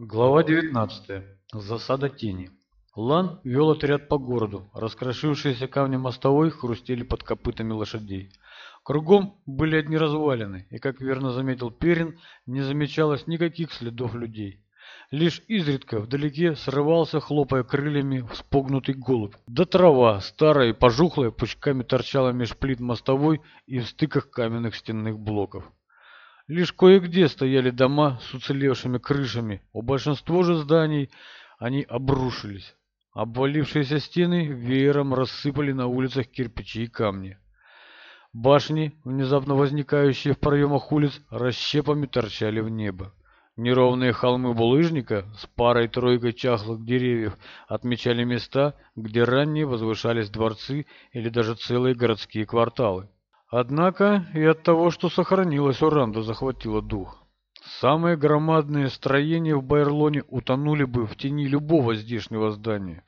Глава 19. Засада тени. Лан вел отряд по городу. Раскрошившиеся камни мостовой хрустели под копытами лошадей. Кругом были одни развалины, и, как верно заметил Перин, не замечалось никаких следов людей. Лишь изредка вдалеке срывался, хлопая крыльями, вспугнутый голубь. Да трава, старая и пожухлая, пучками торчала меж плит мостовой и в стыках каменных стенных блоков. Лишь кое-где стояли дома с уцелевшими крышами, у большинства же зданий они обрушились. Обвалившиеся стены веером рассыпали на улицах кирпичи и камни. Башни, внезапно возникающие в проемах улиц, расщепами торчали в небо. Неровные холмы булыжника с парой-тройкой чахлых деревьев отмечали места, где ранее возвышались дворцы или даже целые городские кварталы. Однако и от того, что сохранилось, Оранда захватила дух. Самые громадные строения в Байерлоне утонули бы в тени любого здешнего здания.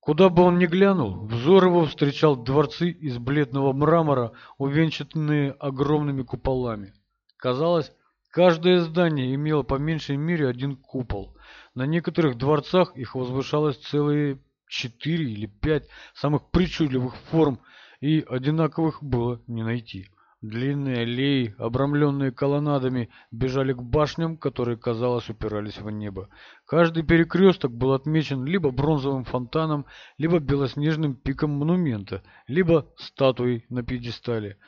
Куда бы он ни глянул, взор его встречал дворцы из бледного мрамора, увенчанные огромными куполами. Казалось, каждое здание имело по меньшей мере один купол. На некоторых дворцах их возвышалось целые четыре или пять самых причудливых форм – и одинаковых было не найти. Длинные аллеи, обрамленные колоннадами, бежали к башням, которые, казалось, упирались в небо. Каждый перекресток был отмечен либо бронзовым фонтаном, либо белоснежным пиком монумента, либо статуей на пьедестале.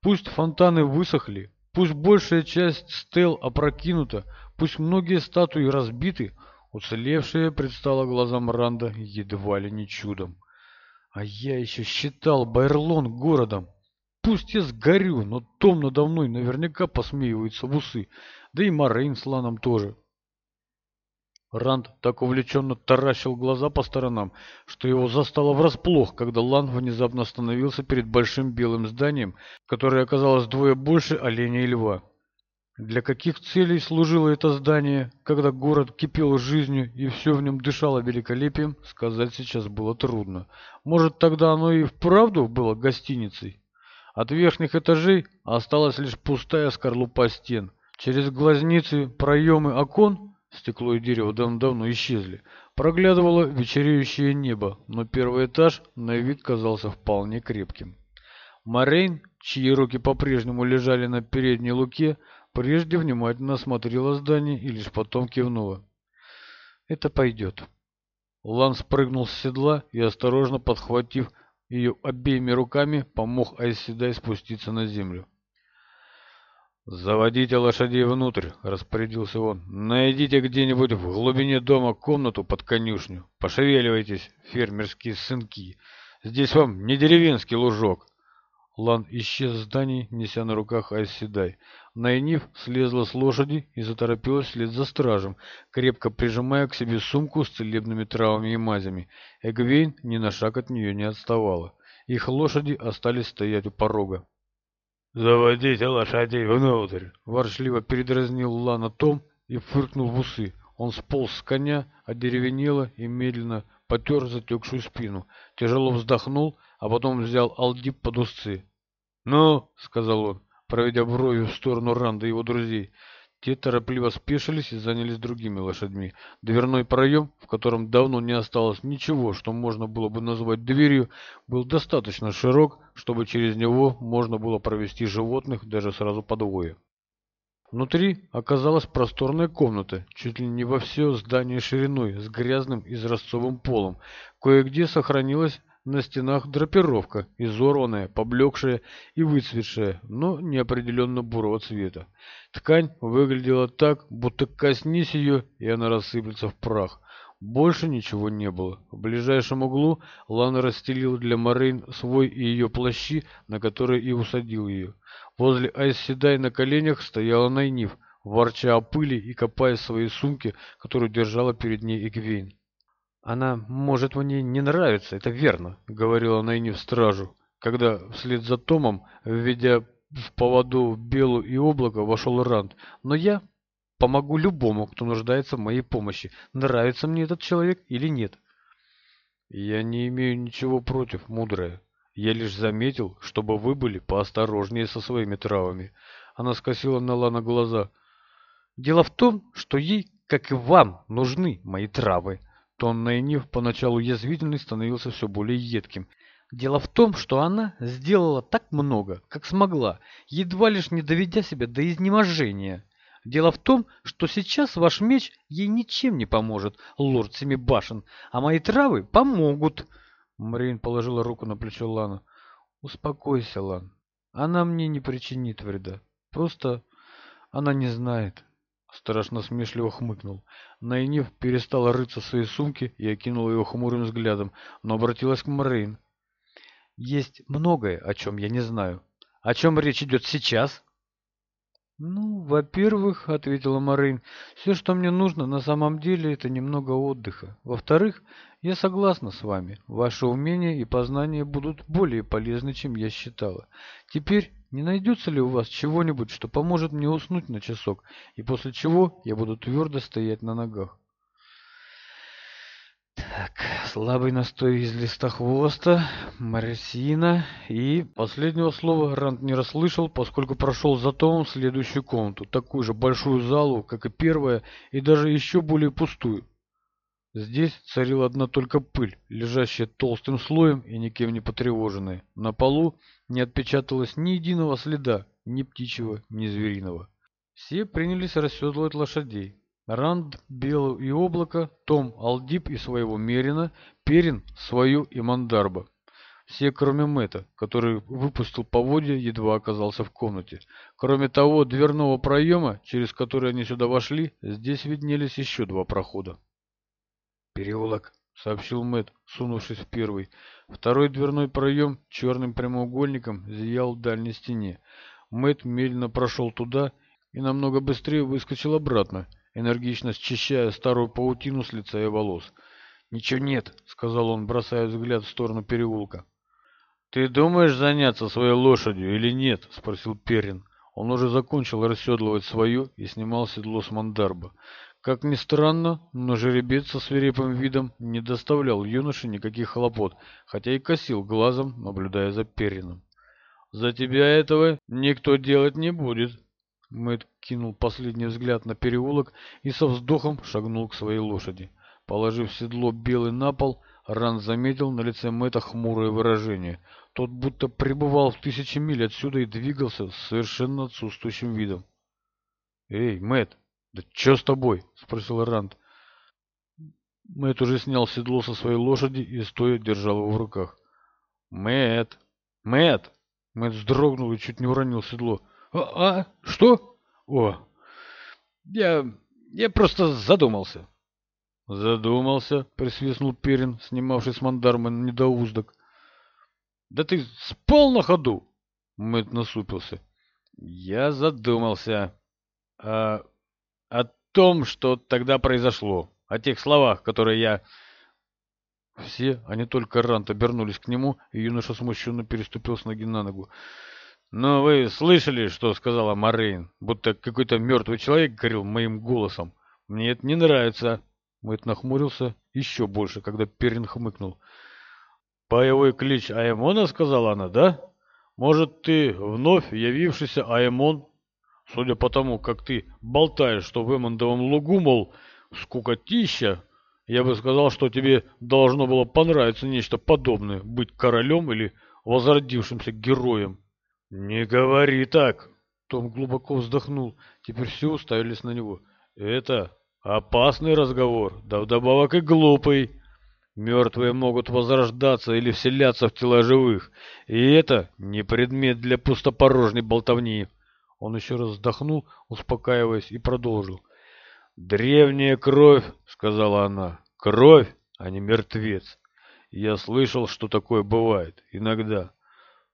Пусть фонтаны высохли, пусть большая часть стел опрокинута, пусть многие статуи разбиты, уцелевшая предстала глазам Ранда едва ли не чудом. А я еще считал Байрлон городом. Пусть я сгорю, но Том надо мной наверняка посмеивается в усы. Да и Морейн с Ланом тоже. Ранд так увлеченно таращил глаза по сторонам, что его застало врасплох, когда Лан внезапно остановился перед большим белым зданием, которое оказалось вдвое больше оленя и льва. Для каких целей служило это здание, когда город кипел жизнью и все в нем дышало великолепием, сказать сейчас было трудно. Может, тогда оно и вправду было гостиницей? От верхних этажей осталась лишь пустая скорлупа стен. Через глазницы, проемы окон, стекло и дерево давно-давно исчезли, проглядывало вечереющее небо, но первый этаж на вид казался вполне крепким. Морейн, чьи руки по-прежнему лежали на передней луке, Прежде внимательно осмотрела здание и лишь потом кивнула. «Это пойдет». Лан спрыгнул с седла и, осторожно подхватив ее обеими руками, помог Айседай спуститься на землю. «Заводите лошадей внутрь», — распорядился он. «Найдите где-нибудь в глубине дома комнату под конюшню. Пошевеливайтесь, фермерские сынки. Здесь вам не деревенский лужок». Лан исчез в здании, неся на руках Айседай. Найнив слезла с лошади и заторопилась вслед за стражем, крепко прижимая к себе сумку с целебными травами и мазями. Эгвейн ни на шаг от нее не отставала. Их лошади остались стоять у порога. «Заводите лошадей внутрь!» — воршливо передразнил Лана Том и фыркнул в усы. Он сполз с коня, одеревенело и медленно потер затекшую спину, тяжело вздохнул а потом взял Алдип под усы. «Ну», — сказал он, проведя бровью в сторону Ранда и его друзей, те торопливо спешились и занялись другими лошадьми. Дверной проем, в котором давно не осталось ничего, что можно было бы назвать дверью, был достаточно широк, чтобы через него можно было провести животных даже сразу по двое. Внутри оказалась просторная комната, чуть ли не во все здание шириной, с грязным изразцовым полом. Кое-где сохранилась на стенах драпировка, изорванная, поблекшая и выцветшая, но неопределенно бурого цвета. Ткань выглядела так, будто коснись ее, и она рассыплется в прах. Больше ничего не было. В ближайшем углу Лана расстелил для Морейн свой и ее плащи, на которые и усадил ее. Возле Айсседай на коленях стояла Найниф, ворча о пыли и копая свои сумки, которую держала перед ней Эгвейн. Она, может, мне не нравится, это верно, говорила Найниф стражу, когда вслед за Томом, введя в поводу Белу и облако, вошел Ранд. Но я помогу любому, кто нуждается в моей помощи, нравится мне этот человек или нет. Я не имею ничего против, мудрая. Я лишь заметил, чтобы вы были поосторожнее со своими травами. Она скосила на Лана глаза. Дело в том, что ей, как и вам, нужны мои травы тон Найнив, поначалу язвительный, становился все более едким. Дело в том, что она сделала так много, как смогла, едва лишь не доведя себя до изнеможения. Дело в том, что сейчас ваш меч ей ничем не поможет, лорд Семи Башен, а мои травы помогут. Марин положила руку на плечо Лана. Успокойся, Лан. Она мне не причинит вреда. Просто она не знает. Страшно смешливо хмыкнул. Найниф перестала рыться в своей сумке и окинула его хмурым взглядом, но обратилась к Морейн. «Есть многое, о чем я не знаю. О чем речь идет сейчас?» «Ну, во-первых, — ответила Морейн, — все, что мне нужно, на самом деле, это немного отдыха. Во-вторых, я согласна с вами. Ваши умения и познания будут более полезны, чем я считала. Теперь не найдется ли у вас чего-нибудь, что поможет мне уснуть на часок, и после чего я буду твердо стоять на ногах?» «Так, слабый настой из листа хвоста, моросина и... Последнего слова Грант не расслышал, поскольку прошел за Томом следующую комнату, такую же большую залу, как и первая, и даже еще более пустую. Здесь царила одна только пыль, лежащая толстым слоем и никем не потревоженная. На полу не отпечаталось ни единого следа, ни птичьего, ни звериного. Все принялись расседлывать лошадей. Ранд Белое и Облако, Том Алдип и своего Мерина, Перин свою и Мандарба. Все, кроме Мэта, который выпустил поводья, едва оказался в комнате. Кроме того, дверного проема, через который они сюда вошли, здесь виднелись еще два прохода. «Переулок», — сообщил Мэт, сунувшись в первый. Второй дверной проем черным прямоугольником зиял в дальней стене. Мэт медленно прошел туда и намного быстрее выскочил обратно, энергично счищая старую паутину с лица и волос. «Ничего нет», — сказал он, бросая взгляд в сторону переулка. «Ты думаешь заняться своей лошадью или нет?» — спросил Перин. Он уже закончил расседлывать свою и снимал седло с мандарба. Как ни странно, но жеребец со свирепым видом не доставлял юноше никаких хлопот, хотя и косил глазом, наблюдая за Перином. «За тебя этого никто делать не будет», Мэтт кинул последний взгляд на переулок и со вздохом шагнул к своей лошади. Положив седло белый на пол, Ран заметил на лице Мэтта хмурое выражение. Тот будто пребывал в тысячи миль отсюда и двигался с совершенно отсутствующим видом. «Эй, Мэтт, да чё с тобой?» — спросил Ранд. Мэтт уже снял седло со своей лошади и стоя держал его в руках. «Мэтт! Мэтт!» Мэтт вздрогнул и чуть не уронил седло. А, а, что? О, я... я просто задумался. Задумался, присвистнул Перин, снимавший с мандарма недоуздок. Да ты спал на ходу? Мэтт насупился. Я задумался о, о том, что тогда произошло, о тех словах, которые я... Все, они только Рант, обернулись к нему, и юноша смущенно переступил с ноги на ногу. Но вы слышали, что сказала Марин, будто какой-то мертвый человек говорил моим голосом. Мне это не нравится. Мэтт нахмурился еще больше, когда Перин хмыкнул. «Боевой клич Аэмона, — сказала она, — да? Может, ты вновь явившийся Аэмон? Судя по тому, как ты болтаешь, что в Эмондовом лугу, мол, скукотища, я бы сказал, что тебе должно было понравиться нечто подобное — быть королем или возродившимся героем». «Не говори так!» Том глубоко вздохнул. Теперь все уставились на него. «Это опасный разговор, да вдобавок и глупый. Мертвые могут возрождаться или вселяться в тела живых, и это не предмет для пустопорожней болтовни». Он еще раз вздохнул, успокаиваясь, и продолжил. «Древняя кровь», — сказала она, — «кровь, а не мертвец. Я слышал, что такое бывает иногда.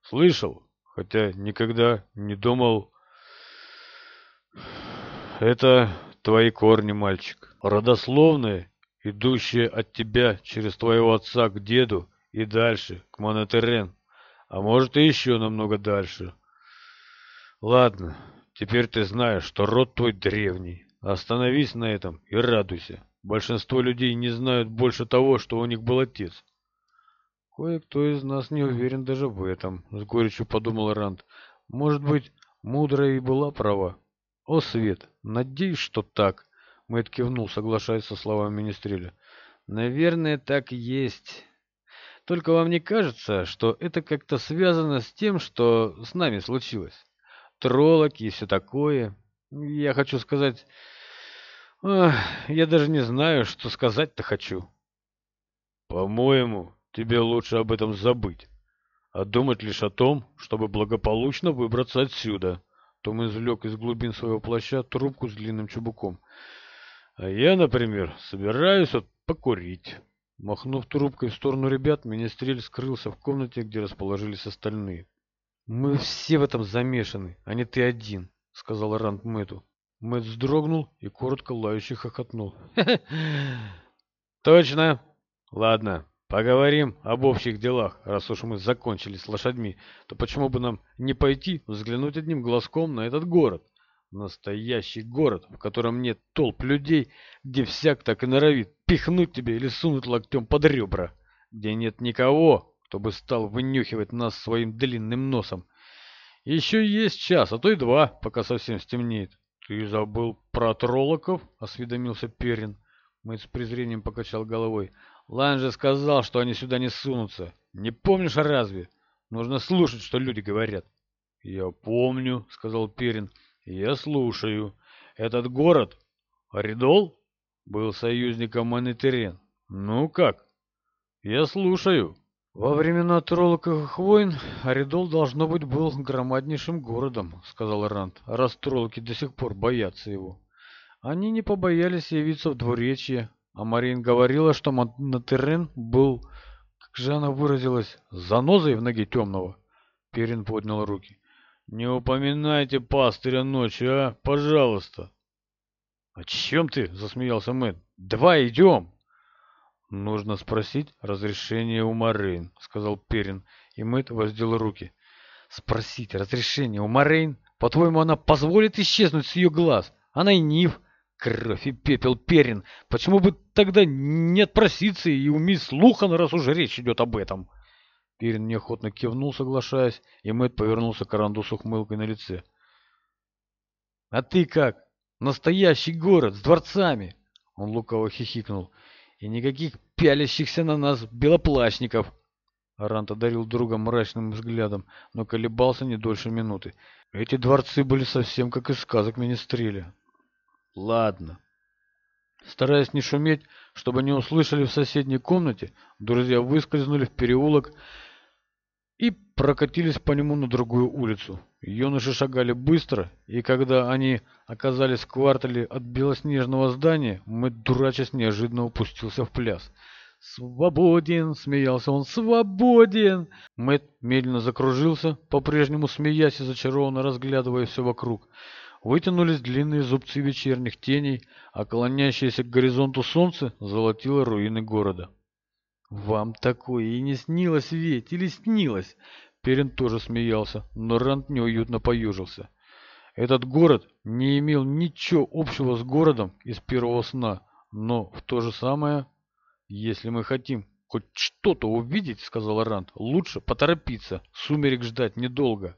Слышал, хотя никогда не думал. Это твои корни, мальчик. Родословные, идущие от тебя через твоего отца к деду и дальше, к Монотерен. А может, и еще намного дальше. Ладно, теперь ты знаешь, что род твой древний. Остановись на этом и радуйся. Большинство людей не знают больше того, что у них был отец. Кое-кто из нас не уверен даже в этом, с горечью подумал Ранд. Может быть, мудрая и была права. О, Свет, надеюсь, что так. Мэтт кивнул, соглашаясь со словами Министреля. Наверное, так и есть. Только вам не кажется, что это как-то связано с тем, что с нами случилось? Троллок и все такое. Я хочу сказать... Ах, я даже не знаю, что сказать-то хочу. По-моему, Тебе лучше об этом забыть, а думать лишь о том, чтобы благополучно выбраться отсюда. Том извлек из глубин своего плаща трубку с длинным чубуком. А я, например, собираюсь вот покурить. Махнув трубкой в сторону ребят, Министрель скрылся в комнате, где расположились остальные. «Мы все в этом замешаны, а не ты один», — сказал Ранд Мэтту. Мэтт вздрогнул и коротко лающе хохотнул. «Точно? Ладно, Поговорим об общих делах, раз уж мы закончили с лошадьми, то почему бы нам не пойти взглянуть одним глазком на этот город? Настоящий город, в котором нет толп людей, где всяк так и норовит пихнуть тебя или сунуть локтем под ребра, где нет никого, кто бы стал вынюхивать нас своим длинным носом. Еще есть час, а то и два, пока совсем стемнеет. Ты забыл про троллоков? — осведомился Перин. Мэтт с презрением покачал головой. Ланжес сказал, что они сюда не сунутся. Не помнишь а разве? Нужно слушать, что люди говорят. Я помню, сказал Перин. Я слушаю. Этот город, Оридол, был союзником Манитерен. Ну как? Я слушаю. Во времена Троллоковых войн Оридол, должно быть, был громаднейшим городом, сказал Ранд, раз Троллоки до сих пор боятся его. Они не побоялись явиться в двуречье, а Марин говорила, что Натырын был, как же она выразилась, занозой в ноге темного. Перин поднял руки. «Не упоминайте пастыря ночью, а, пожалуйста!» «О чем ты?» — засмеялся Мэтт. «Давай идем!» «Нужно спросить разрешение у Марин», — сказал Перин, и Мэтт воздел руки. «Спросить разрешение у Марин? По-твоему, она позволит исчезнуть с ее глаз? Она и Нив, Кровь и пепел Перин, почему бы тогда не отпроситься и у мисс Лухан, раз уже речь идет об этом?» Перин неохотно кивнул, соглашаясь, и Мэтт повернулся к Аранду с ухмылкой на лице. «А ты как? Настоящий город с дворцами!» Он лукаво хихикнул. «И никаких пялящихся на нас белоплащников!» Арант одарил друга мрачным взглядом, но колебался не дольше минуты. Эти дворцы были совсем как из сказок Министреля. Ладно. Стараясь не шуметь, чтобы не услышали в соседней комнате, друзья выскользнули в переулок и прокатились по нему на другую улицу. Юноши шагали быстро, и когда они оказались в квартале от белоснежного здания, Мэтт дурачась неожиданно упустился в пляс. «Свободен!» — смеялся он. «Свободен!» Мэтт медленно закружился, по-прежнему смеясь и зачарованно разглядывая все вокруг. Вытянулись длинные зубцы вечерних теней, а клонящееся к горизонту солнце золотило руины города. «Вам такое и не снилось ведь, или снилось?» Перин тоже смеялся, но Рант неуютно поюжился. Этот город не имел ничего общего с городом из первого сна, но в то же самое, если мы хотим хоть что-то увидеть, сказал Рант, лучше поторопиться, сумерек ждать недолго.